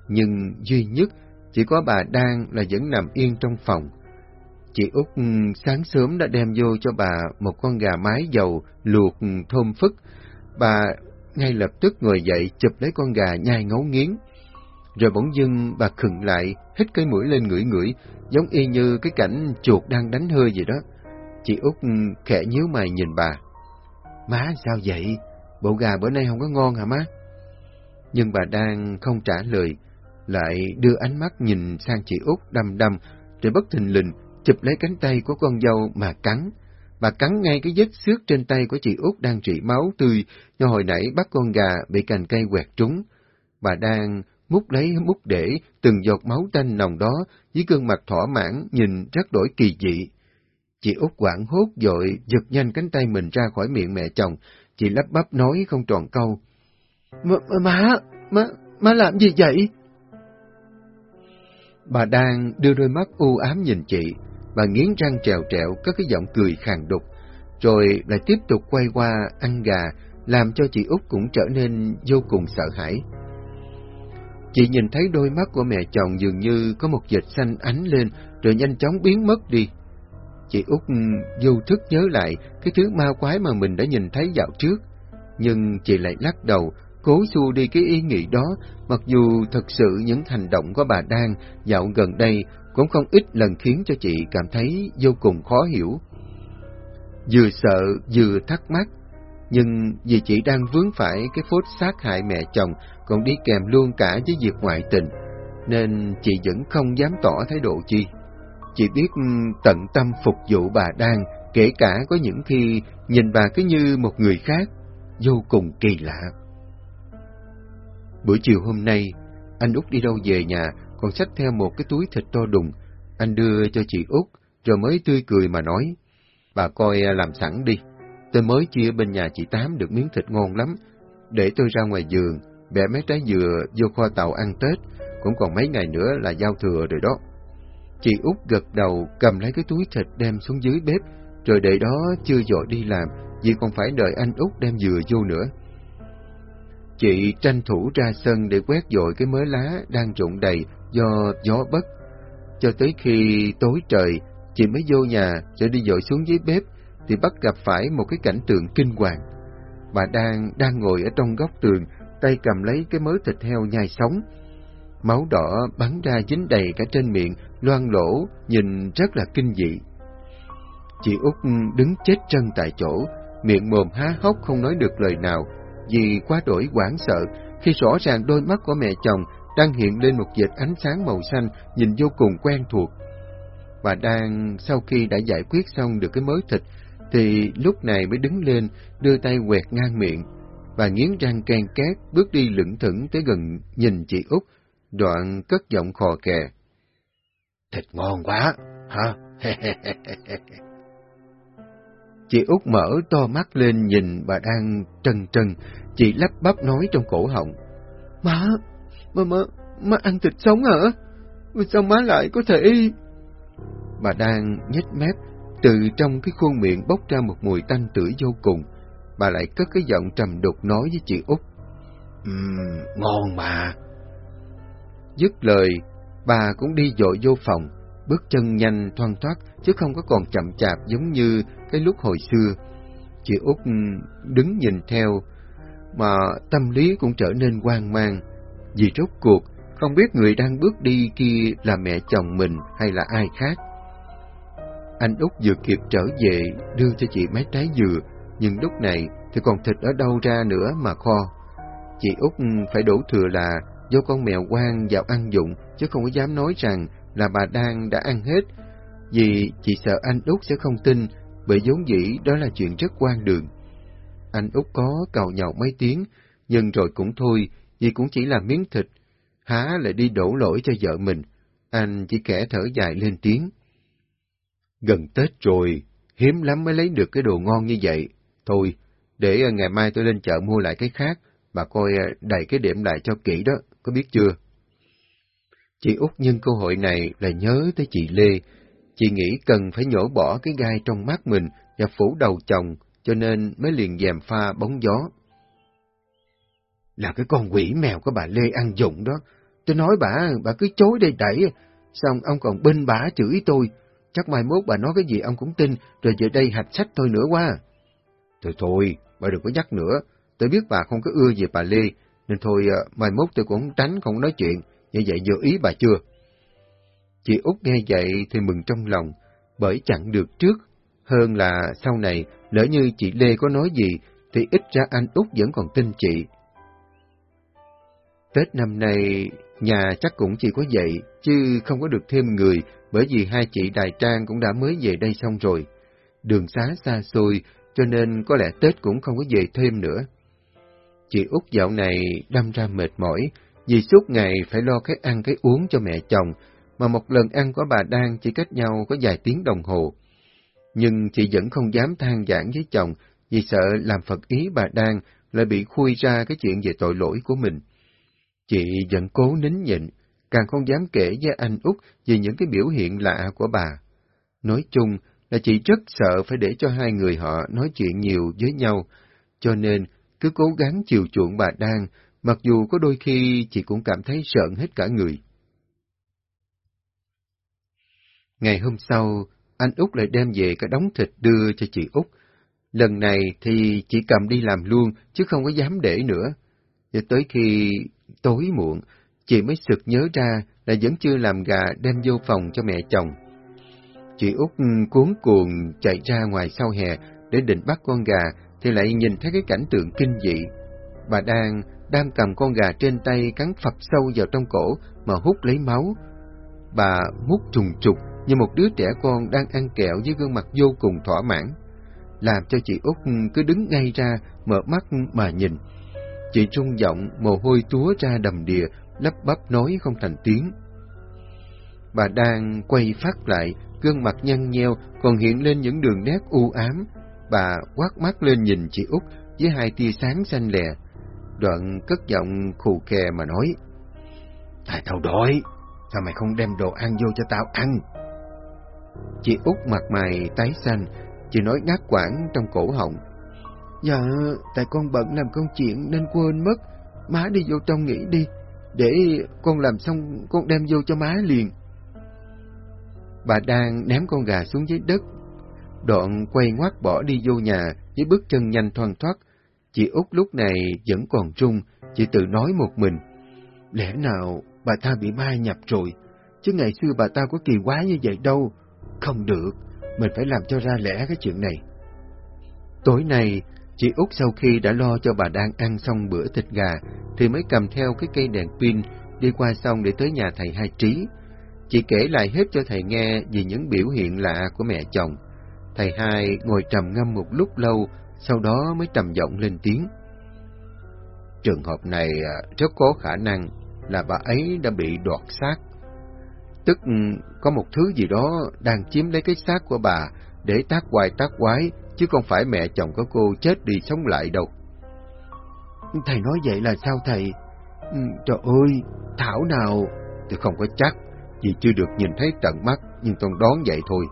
nhưng duy nhất chỉ có bà đang là vẫn nằm yên trong phòng. Chị Út ừ, sáng sớm đã đem vô cho bà một con gà mái dầu luộc thơm phức. Bà ngay lập tức ngồi dậy chụp lấy con gà nhai ngấu nghiến. Rồi bỗng dưng bà khựng lại, hít cái mũi lên ngửi ngửi, giống y như cái cảnh chuột đang đánh hơi vậy đó. Chị Út ừ, khẽ nhíu mày nhìn bà. Má sao vậy? Bộ gà bữa nay không có ngon hả má? Nhưng bà đang không trả lời, lại đưa ánh mắt nhìn sang chị Út đăm đăm, rồi bất thình lình chụp lấy cánh tay của con dâu mà cắn. Bà cắn ngay cái vết xước trên tay của chị Út đang trị máu tươi, do hồi nãy bắt con gà bị cành cây quẹt trúng. Bà đang múc lấy múc để từng giọt máu tanh nồng đó với gương mặt thỏa mãn nhìn rất đổi kỳ dị. Chị Út quảng hốt dội giật nhanh cánh tay mình ra khỏi miệng mẹ chồng, chị lắp bắp nói không tròn câu. Má, má, má, má làm gì vậy? Bà đang đưa đôi mắt u ám nhìn chị, bà nghiến răng trèo trẹo có cái giọng cười khàn đục, rồi lại tiếp tục quay qua ăn gà, làm cho chị Út cũng trở nên vô cùng sợ hãi. Chị nhìn thấy đôi mắt của mẹ chồng dường như có một dịch xanh ánh lên rồi nhanh chóng biến mất đi. Chị út ừ, vô thức nhớ lại cái thứ ma quái mà mình đã nhìn thấy dạo trước. Nhưng chị lại lắc đầu, cố xua đi cái ý nghĩ đó, mặc dù thật sự những hành động của bà Đan dạo gần đây cũng không ít lần khiến cho chị cảm thấy vô cùng khó hiểu. Vừa sợ, vừa thắc mắc, nhưng vì chị đang vướng phải cái phốt sát hại mẹ chồng còn đi kèm luôn cả với việc ngoại tình, nên chị vẫn không dám tỏ thái độ chi. Chị biết ừ, tận tâm phục vụ bà đang, kể cả có những khi nhìn bà cứ như một người khác, vô cùng kỳ lạ. Buổi chiều hôm nay, anh Út đi đâu về nhà, còn xách theo một cái túi thịt to đùng. Anh đưa cho chị Út, rồi mới tươi cười mà nói, bà coi à, làm sẵn đi. Tôi mới chia bên nhà chị Tám được miếng thịt ngon lắm, để tôi ra ngoài giường, bẻ mấy trái dừa vô kho tàu ăn Tết, cũng còn mấy ngày nữa là giao thừa rồi đó. Chị út gật đầu cầm lấy cái túi thịt đem xuống dưới bếp, rồi để đó chưa dội đi làm, vì còn phải đợi anh út đem dừa vô nữa. Chị tranh thủ ra sân để quét dội cái mớ lá đang rụng đầy do gió bất. Cho tới khi tối trời, chị mới vô nhà rồi đi dội xuống dưới bếp, thì bắt gặp phải một cái cảnh tượng kinh hoàng. Bà đang đang ngồi ở trong góc tường, tay cầm lấy cái mớ thịt heo nhai sống. Máu đỏ bắn ra dính đầy cả trên miệng, loang lỗ, nhìn rất là kinh dị. Chị út đứng chết chân tại chỗ, miệng mồm há hốc không nói được lời nào, vì quá đổi hoảng sợ khi rõ ràng đôi mắt của mẹ chồng đang hiện lên một vệt ánh sáng màu xanh nhìn vô cùng quen thuộc. Bà đang sau khi đã giải quyết xong được cái mớ thịt thì lúc này mới đứng lên, đưa tay quẹt ngang miệng. Bà nghiến răng ken két, bước đi lững thững tới gần nhìn chị út, đoạn cất giọng khò kè. Thịt ngon quá, hả? chị út mở to mắt lên nhìn bà đang trần trần, chị lắp bắp nói trong cổ họng. Má, má, má, má ăn thịt sống hả? Sao má lại có thể... Bà đang nhếch mép, từ trong cái khuôn miệng bốc ra một mùi tanh tưởi vô cùng, bà lại cất cái giọng trầm đục nói với chị Út. Ừm, ngon mà. Dứt lời, bà cũng đi dội vô phòng, bước chân nhanh thoăn thoát chứ không có còn chậm chạp giống như cái lúc hồi xưa. Chị Út đứng nhìn theo, mà tâm lý cũng trở nên hoang mang, vì rốt cuộc không biết người đang bước đi kia là mẹ chồng mình hay là ai khác. Anh Út vừa kịp trở về đưa cho chị mấy trái dừa, nhưng lúc này thì còn thịt ở đâu ra nữa mà kho. Chị Út ừ, phải đổ thừa là do con mèo quang vào ăn dụng, chứ không có dám nói rằng là bà đang đã ăn hết, vì chị sợ anh Út sẽ không tin, bởi vốn dĩ đó là chuyện rất quan đường. Anh Út có cầu nhậu mấy tiếng, nhưng rồi cũng thôi, vì cũng chỉ là miếng thịt, há lại đi đổ lỗi cho vợ mình. Anh chỉ kẻ thở dài lên tiếng. Gần Tết rồi, hiếm lắm mới lấy được cái đồ ngon như vậy. Thôi, để ờ, ngày mai tôi lên chợ mua lại cái khác, bà coi ờ, đầy cái điểm lại cho kỹ đó, có biết chưa? Chị út nhân cơ hội này là nhớ tới chị Lê. Chị nghĩ cần phải nhổ bỏ cái gai trong mắt mình và phủ đầu chồng, cho nên mới liền dèm pha bóng gió. Là cái con quỷ mèo của bà Lê ăn dụng đó. Tôi nói bà, bà cứ chối đây đẩy, xong ông còn bên bả chửi tôi, Chắc mai mốt bà nói cái gì ông cũng tin, rồi về đây hạch sách tôi nữa quá. Thôi thôi, bà đừng có nhắc nữa. Tôi biết bà không có ưa gì bà Lê, nên thôi ờ, mai mốt tôi cũng tránh không nói chuyện. Như vậy vừa ý bà chưa? Chị út nghe vậy thì mừng trong lòng, bởi chẳng được trước. Hơn là sau này, lỡ như chị Lê có nói gì, thì ít ra anh út vẫn còn tin chị. Tết năm nay, nhà chắc cũng chỉ có vậy, chứ không có được thêm người, bởi vì hai chị Đài Trang cũng đã mới về đây xong rồi. Đường xá xa xôi, cho nên có lẽ Tết cũng không có về thêm nữa. Chị út dạo này đâm ra mệt mỏi, vì suốt ngày phải lo cái ăn cái uống cho mẹ chồng, mà một lần ăn của bà đang chỉ cách nhau có vài tiếng đồng hồ. Nhưng chị vẫn không dám than giảng với chồng, vì sợ làm phật ý bà đang lại bị khui ra cái chuyện về tội lỗi của mình. Chị vẫn cố nín nhịn, càng không dám kể với anh út về những cái biểu hiện lạ của bà. Nói chung là chị rất sợ phải để cho hai người họ nói chuyện nhiều với nhau, cho nên cứ cố gắng chiều chuộng bà Đan mặc dù có đôi khi chị cũng cảm thấy sợ hết cả người. Ngày hôm sau, anh Út lại đem về cái đống thịt đưa cho chị Út. Lần này thì chị cầm đi làm luôn, chứ không có dám để nữa. Và tới khi tối muộn, chị mới sực nhớ ra là vẫn chưa làm gà đem vô phòng cho mẹ chồng. Chị Út ừ, cuốn cuồng chạy ra ngoài sau hè để định bắt con gà, thì lại nhìn thấy cái cảnh tượng kinh dị. Bà đang đang cầm con gà trên tay cắn phập sâu vào trong cổ mà hút lấy máu. Bà mút trùng trục như một đứa trẻ con đang ăn kẹo với gương mặt vô cùng thỏa mãn, làm cho chị Út ừ, cứ đứng ngay ra, mở mắt mà nhìn. Chị trung giọng, mồ hôi túa ra đầm đìa, lắp bắp nói không thành tiếng. Bà đang quay phát lại, gương mặt nhăn nheo, còn hiện lên những đường nét u ám. Bà quát mắt lên nhìn chị Út với hai tia sáng xanh lè. Đoạn cất giọng khù khè mà nói. Tại tao đói, sao mày không đem đồ ăn vô cho tao ăn? Chị út mặt mày tái xanh, chị nói ngắt quãng trong cổ họng. Dạ, tại con bận làm công chuyện nên quên mất. Má đi vô trong nghỉ đi, để con làm xong con đem vô cho má liền. Bà đang ném con gà xuống dưới đất, đoạn quay ngoắt bỏ đi vô nhà với bước chân nhanh thoăn thoắt. Chị út lúc này vẫn còn trung, chị tự nói một mình. Lẽ nào bà ta bị mai nhập rồi, chứ ngày xưa bà ta có kỳ quá như vậy đâu. Không được, mình phải làm cho ra lẽ cái chuyện này. Tối nay, chị Út sau khi đã lo cho bà đang ăn xong bữa thịt gà, thì mới cầm theo cái cây đèn pin đi qua sông để tới nhà thầy Hai Trí. Chị kể lại hết cho thầy nghe về những biểu hiện lạ của mẹ chồng. Thầy Hai ngồi trầm ngâm một lúc lâu, sau đó mới trầm giọng lên tiếng. Trường hợp này à, rất có khả năng là bà ấy đã bị đoạt xác. Tức ừ, có một thứ gì đó đang chiếm lấy cái xác của bà để tác hoài tác quái, chứ không phải mẹ chồng của cô chết đi sống lại đâu. Thầy nói vậy là sao thầy? Ừ, trời ơi, Thảo nào... Tôi không có chắc, vì chưa được nhìn thấy tận mắt, nhưng tôi đoán vậy thôi.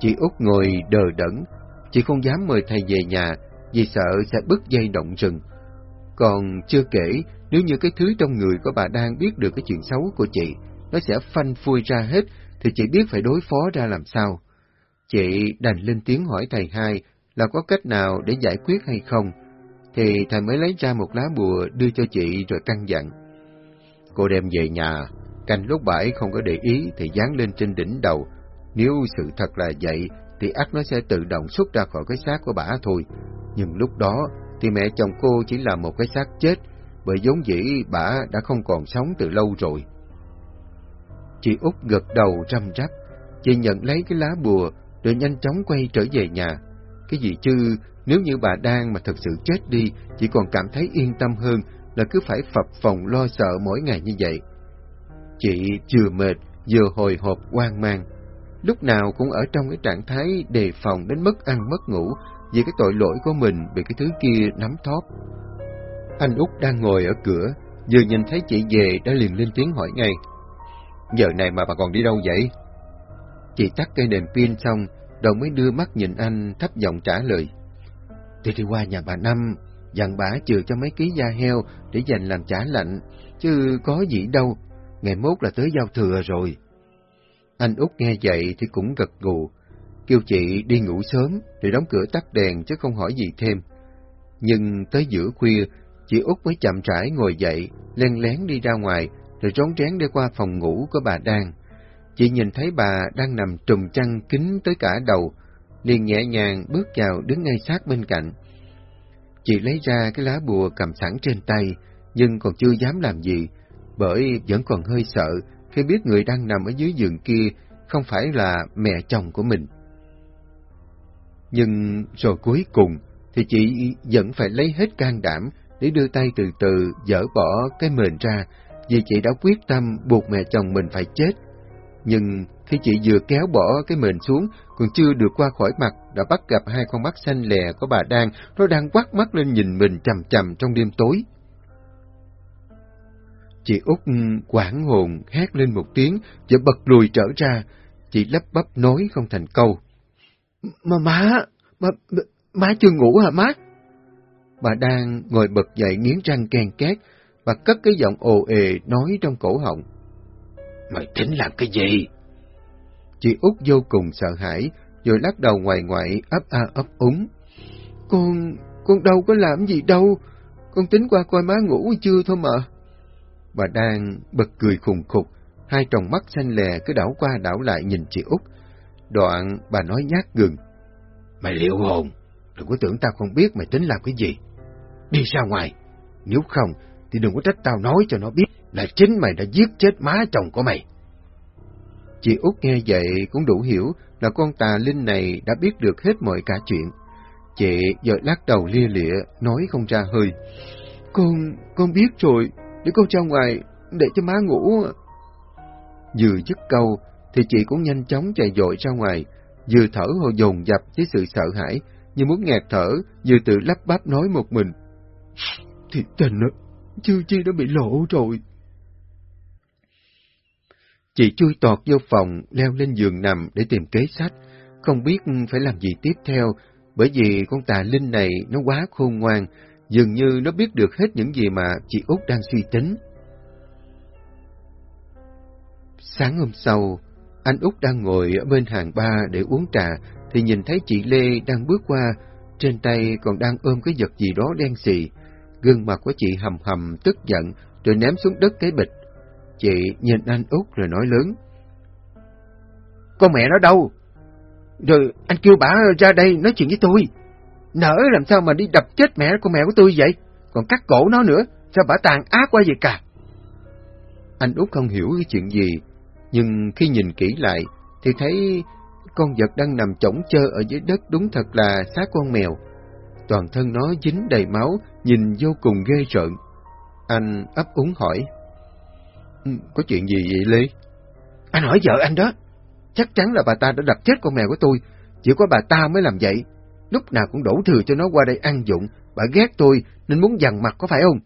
Chị út ngồi đờ đẫn, chị không dám mời thầy về nhà, vì sợ sẽ bứt dây động rừng. Còn chưa kể, nếu như cái thứ trong người của bà đang biết được cái chuyện xấu của chị, nó sẽ phanh phui ra hết, thì chị biết phải đối phó ra làm sao. Chị đành lên tiếng hỏi thầy hai là có cách nào để giải quyết hay không, thì thầy mới lấy ra một lá bùa đưa cho chị rồi căn dặn. Cô đem về nhà, canh lúc bãi không có để ý thì dán lên trên đỉnh đầu. Nếu sự thật là vậy, thì ác nó sẽ tự động xuất ra khỏi cái xác của bà thôi. Nhưng lúc đó, thì mẹ chồng cô chỉ là một cái xác chết, bởi giống dĩ bà đã không còn sống từ lâu rồi. Chị út gật đầu răm rắp, chị nhận lấy cái lá bùa rồi nhanh chóng quay trở về nhà. Cái gì chứ, nếu như bà đang mà thật sự chết đi, chỉ còn cảm thấy yên tâm hơn là cứ phải phập phòng lo sợ mỗi ngày như vậy. Chị vừa mệt, vừa hồi hộp hoang mang. Lúc nào cũng ở trong cái trạng thái đề phòng đến mất ăn mất ngủ vì cái tội lỗi của mình bị cái thứ kia nắm thóp. Anh út đang ngồi ở cửa, vừa nhìn thấy chị về đã liền lên tiếng hỏi ngay. Giờ này mà bà còn đi đâu vậy? Chị tắt cây đèn pin xong, đầu mới đưa mắt nhìn anh thấp giọng trả lời. Tôi đi qua nhà bà Năm, dặn bà chừa cho mấy ký da heo để dành làm trả lạnh, chứ có gì đâu, ngày mốt là tới giao thừa rồi. Anh út nghe vậy thì cũng gật gù, kêu chị đi ngủ sớm để đóng cửa tắt đèn chứ không hỏi gì thêm. Nhưng tới giữa khuya, chị út mới chậm rãi ngồi dậy, len lén đi ra ngoài, rồi rón rén đi qua phòng ngủ của bà Đan. Chị nhìn thấy bà đang nằm trùng chăn kín tới cả đầu, liền nhẹ nhàng bước vào đứng ngay sát bên cạnh. Chị lấy ra cái lá bùa cầm sẵn trên tay, nhưng còn chưa dám làm gì, bởi vẫn còn hơi sợ khi biết người đang nằm ở dưới giường kia không phải là mẹ chồng của mình. Nhưng rồi cuối cùng thì chị vẫn phải lấy hết can đảm để đưa tay từ từ dỡ bỏ cái mền ra, vì chị đã quyết tâm buộc mẹ chồng mình phải chết. Nhưng khi chị vừa kéo bỏ cái mền xuống, còn chưa được qua khỏi mặt, đã bắt gặp hai con mắt xanh lè của bà Đan, nó đang quát mắt lên nhìn mình chầm chầm trong đêm tối. Chị út quảng hồn hét lên một tiếng, và bật lùi trở ra. Chị lắp bắp nói không thành câu. Mà má, má, má chưa ngủ hả má? Bà đang ngồi bật dậy nghiến răng ken két, và cất cái giọng ồ ề nói trong cổ họng. Mày tính làm cái gì? Chị út vô cùng sợ hãi, rồi lắc đầu ngoài ngoại ấp a ấp úng. Con, con đâu có làm gì đâu, con tính qua coi má ngủ chưa thôi mà. Bà đang bật cười khùng khục, hai tròng mắt xanh lè cứ đảo qua đảo lại nhìn chị út. Đoạn bà nói nhát gừng. Mày liệu hồn, đừng có tưởng tao không biết mày tính làm cái gì. Đi ra ngoài, nếu không thì đừng có trách tao nói cho nó biết là chính mày đã giết chết má chồng của mày. Chị út nghe vậy cũng đủ hiểu là con tà linh này đã biết được hết mọi cả chuyện. Chị giờ lắc đầu lia lịa, nói không ra hơi. Con, con biết rồi, để con ra ngoài, để cho má ngủ. Vừa dứt câu, thì chị cũng nhanh chóng chạy dội ra ngoài, vừa thở hồ dồn dập với sự sợ hãi, như muốn nghẹt thở, vừa tự lắp bắp nói một mình. Thì tình á, chưa chi đã bị lộ rồi. Chị chui tọt vô phòng, leo lên giường nằm để tìm kế sách, không biết phải làm gì tiếp theo, bởi vì con tà linh này nó quá khôn ngoan, dường như nó biết được hết những gì mà chị Út đang suy tính. Sáng hôm sau, anh Út đang ngồi ở bên hàng ba để uống trà, thì nhìn thấy chị Lê đang bước qua, trên tay còn đang ôm cái vật gì đó đen xì. Gương mặt của chị hầm hầm tức giận, rồi ném xuống đất cái bịch. Chị nhìn anh Út rồi nói lớn. Con mẹ nó đâu? Rồi anh kêu bà ra đây nói chuyện với tôi. Nỡ làm sao mà đi đập chết mẹ của mẹ của tôi vậy? Còn cắt cổ nó nữa, sao bà tàn ác quá vậy cả? Anh Út không hiểu cái chuyện gì, nhưng khi nhìn kỹ lại thì thấy con vật đang nằm chổng chơ ở dưới đất đúng thật là xác con mèo. Toàn thân nó dính đầy máu, nhìn vô cùng ghê rợn. Anh ấp úng hỏi. Ừ, có chuyện gì vậy Lê? Anh hỏi vợ anh đó. Chắc chắn là bà ta đã đập chết con mèo của tôi. Chỉ có bà ta mới làm vậy. Lúc nào cũng đổ thừa cho nó qua đây ăn dụng. Bà ghét tôi nên muốn dằn mặt có phải không?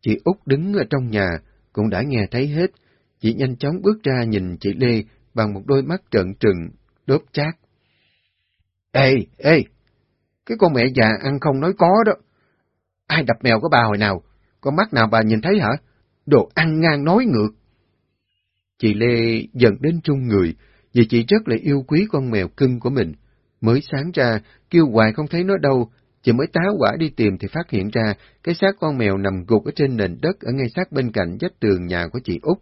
Chị Út đứng ở trong nhà cũng đã nghe thấy hết. Chị nhanh chóng bước ra nhìn chị Lê bằng một đôi mắt trợn trừng, đốp chát. Ê, ê, cái con mẹ già ăn không nói có đó. Ai đập mèo của bà hồi nào? Con mắt nào bà nhìn thấy hả? Đồ ăn ngang nói ngược. Chị Lê dần đến trung người, vì chị rất là yêu quý con mèo cưng của mình. Mới sáng ra, kêu hoài không thấy nó đâu, chị mới táo quả đi tìm thì phát hiện ra cái xác con mèo nằm gục ở trên nền đất ở ngay sát bên cạnh vách tường nhà của chị Út.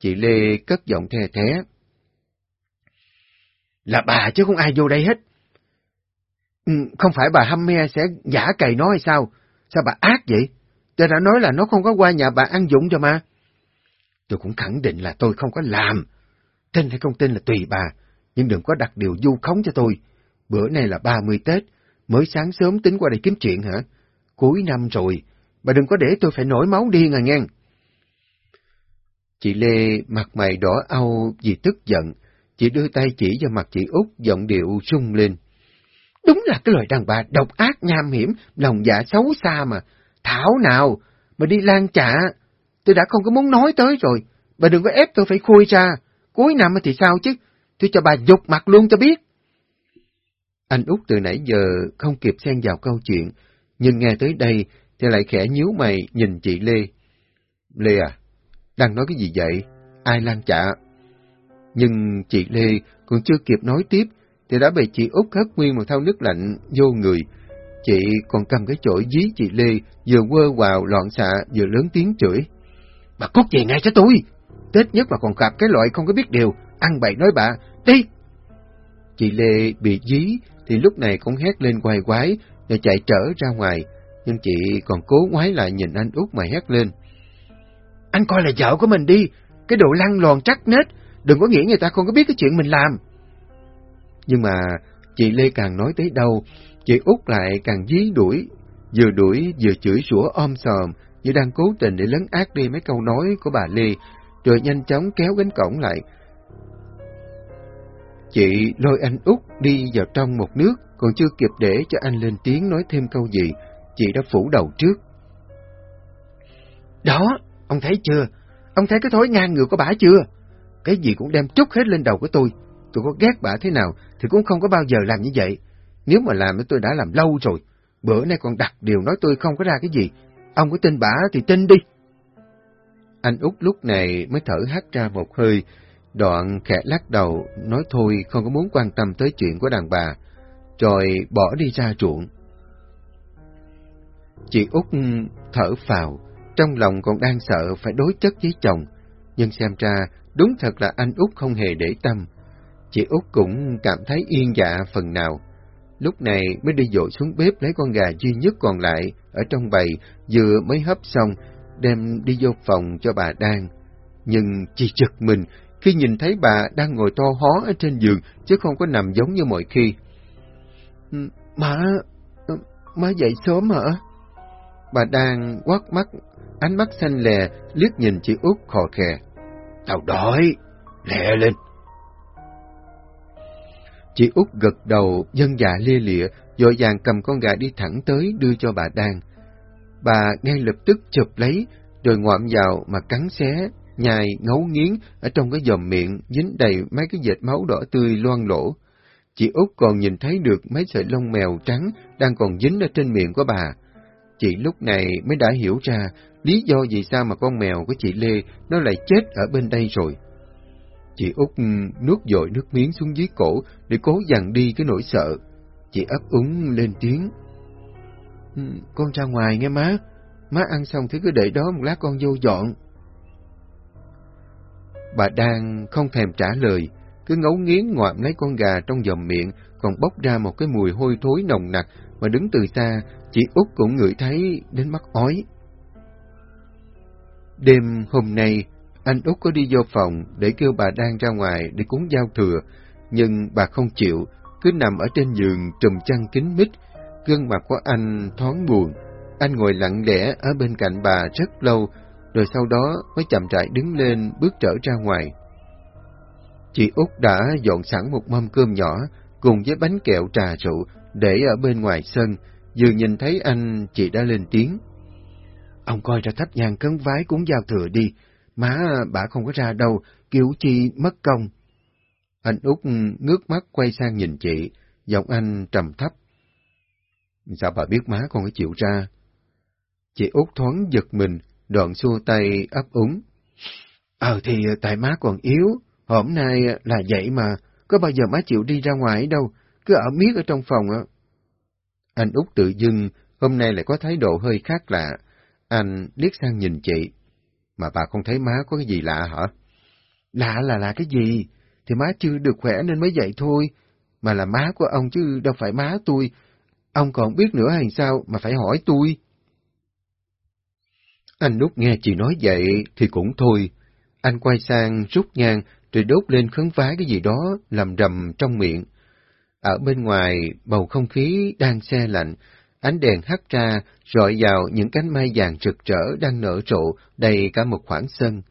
Chị Lê cất giọng the thế. Là bà chứ không ai vô đây hết. Ừ, không phải bà hâm me sẽ giả cày nó hay sao? Sao bà ác vậy? Tôi đã nói là nó không có qua nhà bà ăn dụng cho mà. Tôi cũng khẳng định là tôi không có làm. Tin hay không tin là tùy bà, nhưng đừng có đặt điều du khống cho tôi. Bữa nay là 30 Tết, mới sáng sớm tính qua đây kiếm chuyện hả? Cuối năm rồi, bà đừng có để tôi phải nổi máu điên à ngang. Chị Lê mặt mày đỏ au vì tức giận, chị đưa tay chỉ vào mặt chị Út giọng điệu sung lên. Đúng là cái lời đàn bà độc ác nham hiểm, lòng dạ xấu xa mà. Thảo nào, mà đi lan chạ, Tôi đã không có muốn nói tới rồi, bà đừng có ép tôi phải khui ra. Cuối năm thì sao chứ, tôi cho bà dục mặt luôn cho biết. Anh Út từ nãy giờ không kịp xen vào câu chuyện, nhưng nghe tới đây thì lại khẽ nhíu mày nhìn chị Lê. Lê à, đang nói cái gì vậy? Ai lan chạ? Nhưng chị Lê còn chưa kịp nói tiếp, thì đã bị chị Út hất nguyên một thau nước lạnh vô người. Chị còn cầm cái chổi dí chị Lê, vừa quơ vào loạn xạ, vừa lớn tiếng chửi. Bà cút về ngay cho tôi! Tết nhất mà còn gặp cái loại không có biết điều, ăn bậy nói bạ, đi! Chị Lê bị dí, thì lúc này cũng hét lên quay quái, và chạy trở ra ngoài, nhưng chị còn cố ngoái lại nhìn anh Út mà hét lên. Anh coi là vợ của mình đi, cái đồ lăn lòn chắc nết, đừng có nghĩ người ta không có biết cái chuyện mình làm. Nhưng mà chị Lê càng nói tới đâu, chị út lại càng dí đuổi, vừa đuổi vừa chửi sủa om sòm, như đang cố tình để lấn át đi mấy câu nói của bà Lê, rồi nhanh chóng kéo cánh cổng lại. Chị lôi anh út đi vào trong một nước, còn chưa kịp để cho anh lên tiếng nói thêm câu gì, chị đã phủ đầu trước. Đó, ông thấy chưa? Ông thấy cái thói ngang ngược của bà chưa? Cái gì cũng đem trút hết lên đầu của tôi. Tôi có ghét bà thế nào thì cũng không có bao giờ làm như vậy. Nếu mà làm thì tôi đã làm lâu rồi. bữa nay còn đặt điều nói tôi không có ra cái gì. Ông có tin bà thì tin đi. Anh út lúc này mới thở hắt ra một hơi, đoạn khẽ lắc đầu, nói thôi không có muốn quan tâm tới chuyện của đàn bà, rồi bỏ đi ra ruộng. Chị út thở phào, trong lòng còn đang sợ phải đối chất với chồng, nhưng xem ra đúng thật là anh út không hề để tâm. Chị út cũng cảm thấy yên dạ phần nào. Lúc này mới đi dội xuống bếp lấy con gà duy nhất còn lại ở trong bầy, vừa mới hấp xong, đem đi vô phòng cho bà đang Nhưng chị chật mình khi nhìn thấy bà đang ngồi to hó ở trên giường, chứ không có nằm giống như mọi khi. Ừ, má, ừ, má dậy sớm hả? Bà đang quát mắt, ánh mắt xanh lè, liếc nhìn chị út khò khè. Tao đói, lẹ lên. Chị út gật đầu, dân dạ lia lịa, dội vàng cầm con gà đi thẳng tới đưa cho bà Đan. Bà ngay lập tức chụp lấy, rồi ngoạm vào mà cắn xé, nhai, ngấu nghiến, ở trong cái dòm miệng, dính đầy mấy cái dệt máu đỏ tươi loang lỗ. Chị út còn nhìn thấy được mấy sợi lông mèo trắng đang còn dính ở trên miệng của bà. Chị lúc này mới đã hiểu ra lý do vì sao mà con mèo của chị Lê nó lại chết ở bên đây rồi. Chị út ừ, nuốt dội nước miếng xuống dưới cổ để cố dằn đi cái nỗi sợ. Chị ấp úng lên tiếng. Ừ, con ra ngoài nghe má. Má ăn xong thì cứ để đó một lát con vô dọn. Bà đang không thèm trả lời, cứ ngấu nghiến ngoạm lấy con gà trong dòng miệng, còn bốc ra một cái mùi hôi thối nồng nặc, mà đứng từ xa, chị út cũng ngửi thấy đến mắt ói. Đêm hôm nay, anh út có đi vô phòng để kêu bà đang ra ngoài để cúng giao thừa, nhưng bà không chịu, cứ nằm ở trên giường trùm chăn kín mít, gương mặt của anh thoáng buồn. Anh ngồi lặng lẽ ở bên cạnh bà rất lâu, rồi sau đó mới chậm rãi đứng lên bước trở ra ngoài. Chị út đã dọn sẵn một mâm cơm nhỏ cùng với bánh kẹo trà rượu để ở bên ngoài sân, vừa nhìn thấy anh chị đã lên tiếng. Ông coi ra thắp nhang cấn vái cúng giao thừa đi, má bà không có ra đâu, kiểu chi mất công. Anh út ngước mắt quay sang nhìn chị, giọng anh trầm thấp. Sao bà biết má không có chịu ra? Chị út thoáng giật mình, đoạn xua tay ấp úng. Ờ thì tại má còn yếu, hôm nay là vậy mà, có bao giờ má chịu đi ra ngoài đâu, cứ ở miết ở trong phòng á. Anh út tự dưng, hôm nay lại có thái độ hơi khác lạ. Anh liếc sang nhìn chị. Mà bà không thấy má có cái gì lạ hả? Lạ là là cái gì? Thì má chưa được khỏe nên mới vậy thôi. Mà là má của ông chứ đâu phải má tôi. Ông còn biết nữa hay sao mà phải hỏi tôi? Anh út nghe chị nói vậy thì cũng thôi. Anh quay sang rút nhang rồi đốt lên khấn vái cái gì đó làm rầm trong miệng. Ở bên ngoài, bầu không khí đang xe lạnh, ánh đèn hắt ra, rọi vào những cánh mai vàng rực rỡ đang nở rộ đầy cả một khoảng sân.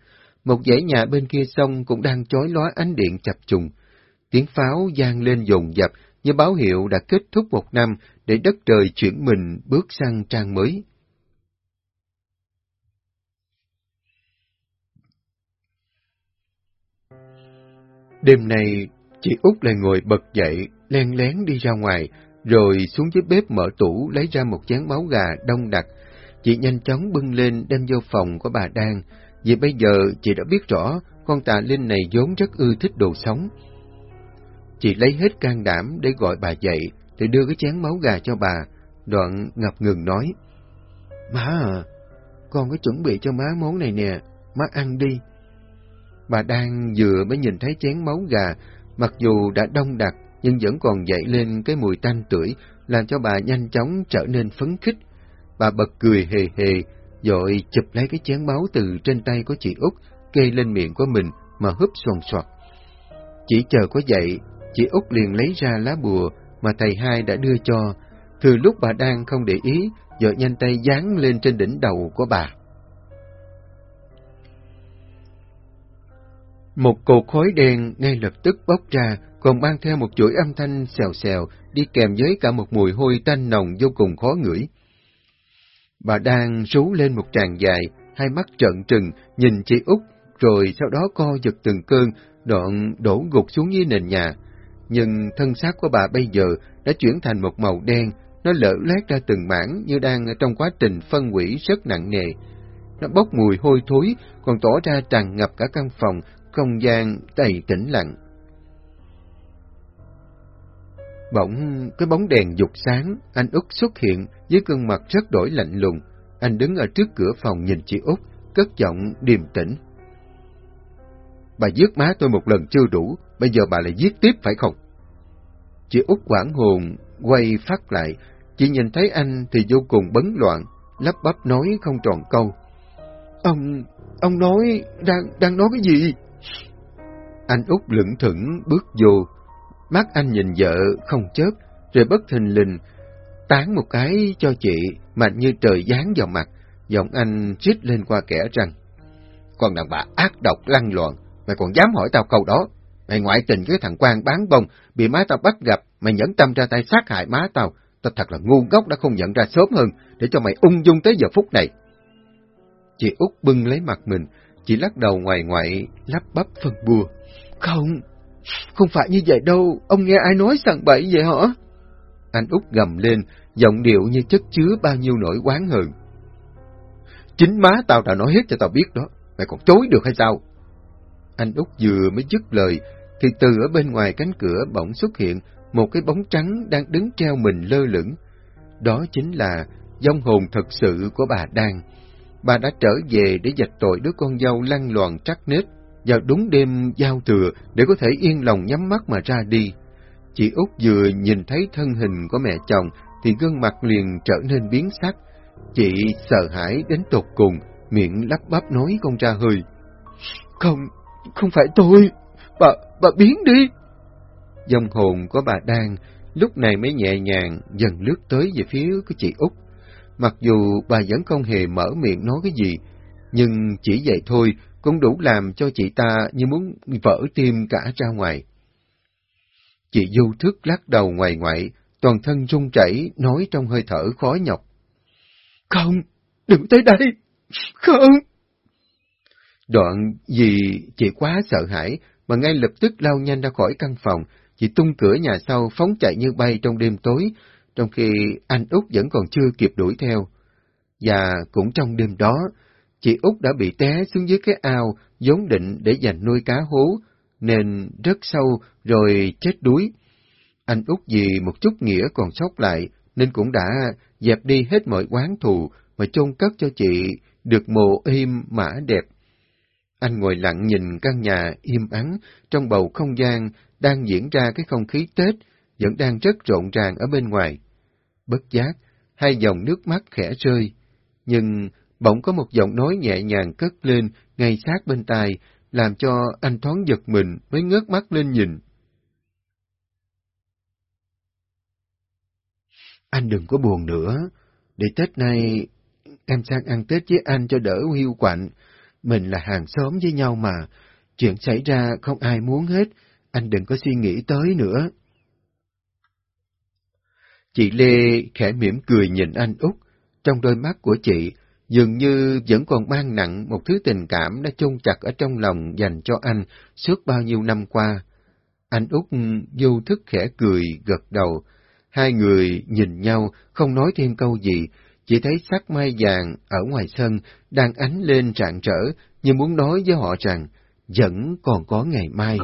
Một dãy nhà bên kia sông cũng đang chói lóa ánh điện chập trùng. Tiếng pháo gian lên dồn dập như báo hiệu đã kết thúc một năm để đất trời chuyển mình bước sang trang mới. Đêm nay, chị út lại ngồi bật dậy, len lén đi ra ngoài, rồi xuống dưới bếp mở tủ lấy ra một chén máu gà đông đặc. Chị nhanh chóng bưng lên đem vô phòng của bà Đan, vì bây giờ chị đã biết rõ con tà Linh này vốn rất ưa thích đồ sống. Chị lấy hết can đảm để gọi bà dậy, để đưa cái chén máu gà cho bà, đoạn ngập ngừng nói. Má à, con có chuẩn bị cho má món này nè, má ăn đi. Bà đang vừa mới nhìn thấy chén máu gà, mặc dù đã đông đặc, nhưng vẫn còn dậy lên cái mùi tanh tuổi làm cho bà nhanh chóng trở nên phấn khích. Bà bật cười hề hề, rồi chụp lấy cái chén máu từ trên tay của chị Út, kê lên miệng của mình mà húp xoàn xoạt. Chỉ chờ có dậy, chị Út liền lấy ra lá bùa mà thầy hai đã đưa cho. Từ lúc bà đang không để ý, vợ nhanh tay dán lên trên đỉnh đầu của bà. Một cột khói đen ngay lập tức bốc ra, còn mang theo một chuỗi âm thanh xèo xèo, đi kèm với cả một mùi hôi tanh nồng vô cùng khó ngửi. Bà đang rú lên một tràng dài, hai mắt trợn trừng, nhìn chị út, rồi sau đó co giật từng cơn, đoạn đổ gục xuống dưới nền nhà. Nhưng thân xác của bà bây giờ đã chuyển thành một màu đen, nó lở lét ra từng mảng như đang trong quá trình phân hủy rất nặng nề. Nó bốc mùi hôi thối, còn tỏ ra tràn ngập cả căn phòng, không gian đầy tĩnh lặng. Bỗng, cái bóng đèn dục sáng, anh Út xuất hiện với gương mặt rất đổi lạnh lùng. Anh đứng ở trước cửa phòng nhìn chị Út, cất giọng điềm tĩnh. Bà giết má tôi một lần chưa đủ, bây giờ bà lại giết tiếp phải không? Chị Út quảng hồn, quay phát lại, chỉ nhìn thấy anh thì vô cùng bấn loạn, lắp bắp nói không tròn câu. Ông, ông nói, đang, đang nói cái gì? Anh Út lững thững bước vô, mắt anh nhìn vợ không chớp, rồi bất thình lình, tán một cái cho chị, mạnh như trời giáng vào mặt, giọng anh rít lên qua kẻ răng. Con đàn bà ác độc lăng loạn, mày còn dám hỏi tao câu đó. Mày ngoại tình với thằng quan bán bông, bị má tao bắt gặp, mày nhẫn tâm ra tay sát hại má tao. Tao thật là ngu ngốc đã không nhận ra sớm hơn, để cho mày ung dung tới giờ phút này. Chị út bưng lấy mặt mình, chị lắc đầu ngoài ngoại, lắp bắp phân bua. Không, không phải như vậy đâu, ông nghe ai nói sẵn bậy vậy hả? Anh út gầm lên, giọng điệu như chất chứa bao nhiêu nỗi oán hờn. Chính má tao đã nói hết cho tao biết đó, mày còn chối được hay sao? Anh út vừa mới dứt lời, thì từ ở bên ngoài cánh cửa bỗng xuất hiện một cái bóng trắng đang đứng treo mình lơ lửng. Đó chính là dông hồn thật sự của bà Đan. Bà đã trở về để dạch tội đứa con dâu lăn loàn trắc nết vào đúng đêm giao thừa để có thể yên lòng nhắm mắt mà ra đi. Chị Út vừa nhìn thấy thân hình của mẹ chồng thì gương mặt liền trở nên biến sắc. Chị sợ hãi đến tột cùng, miệng lắp bắp nói con ra hơi. Không, không phải tôi, bà, bà biến đi. Dòng hồn của bà đang lúc này mới nhẹ nhàng dần lướt tới về phía của chị Út. Mặc dù bà vẫn không hề mở miệng nói cái gì, nhưng chỉ vậy thôi cũng đủ làm cho chị ta như muốn vỡ tim cả ra ngoài. Chị du thức lắc đầu ngoài ngoại, toàn thân run chảy, nói trong hơi thở khó nhọc. Không, đừng tới đây, không. Đoạn vì chị quá sợ hãi, mà ngay lập tức lao nhanh ra khỏi căn phòng, chị tung cửa nhà sau phóng chạy như bay trong đêm tối, trong khi anh Út vẫn còn chưa kịp đuổi theo. Và cũng trong đêm đó, chị Út đã bị té xuống dưới cái ao vốn định để dành nuôi cá hố, nên rất sâu rồi chết đuối. Anh Út vì một chút nghĩa còn sót lại, nên cũng đã dẹp đi hết mọi quán thù mà chôn cất cho chị được mồ im mã đẹp. Anh ngồi lặng nhìn căn nhà im ắng trong bầu không gian đang diễn ra cái không khí Tết, vẫn đang rất rộn ràng ở bên ngoài. Bất giác, hai dòng nước mắt khẽ rơi, nhưng bỗng có một giọng nói nhẹ nhàng cất lên ngay sát bên tai, làm cho anh thoáng giật mình mới ngước mắt lên nhìn. Anh đừng có buồn nữa, để Tết nay em sang ăn Tết với anh cho đỡ hiu quạnh. Mình là hàng xóm với nhau mà, chuyện xảy ra không ai muốn hết, anh đừng có suy nghĩ tới nữa. Chị Lê khẽ mỉm cười nhìn anh út, trong đôi mắt của chị dường như vẫn còn mang nặng một thứ tình cảm đã chôn chặt ở trong lòng dành cho anh suốt bao nhiêu năm qua. Anh út vô thức khẽ cười, gật đầu. Hai người nhìn nhau, không nói thêm câu gì, chỉ thấy sắc mai vàng ở ngoài sân đang ánh lên rạng rỡ như muốn nói với họ rằng vẫn còn có ngày mai.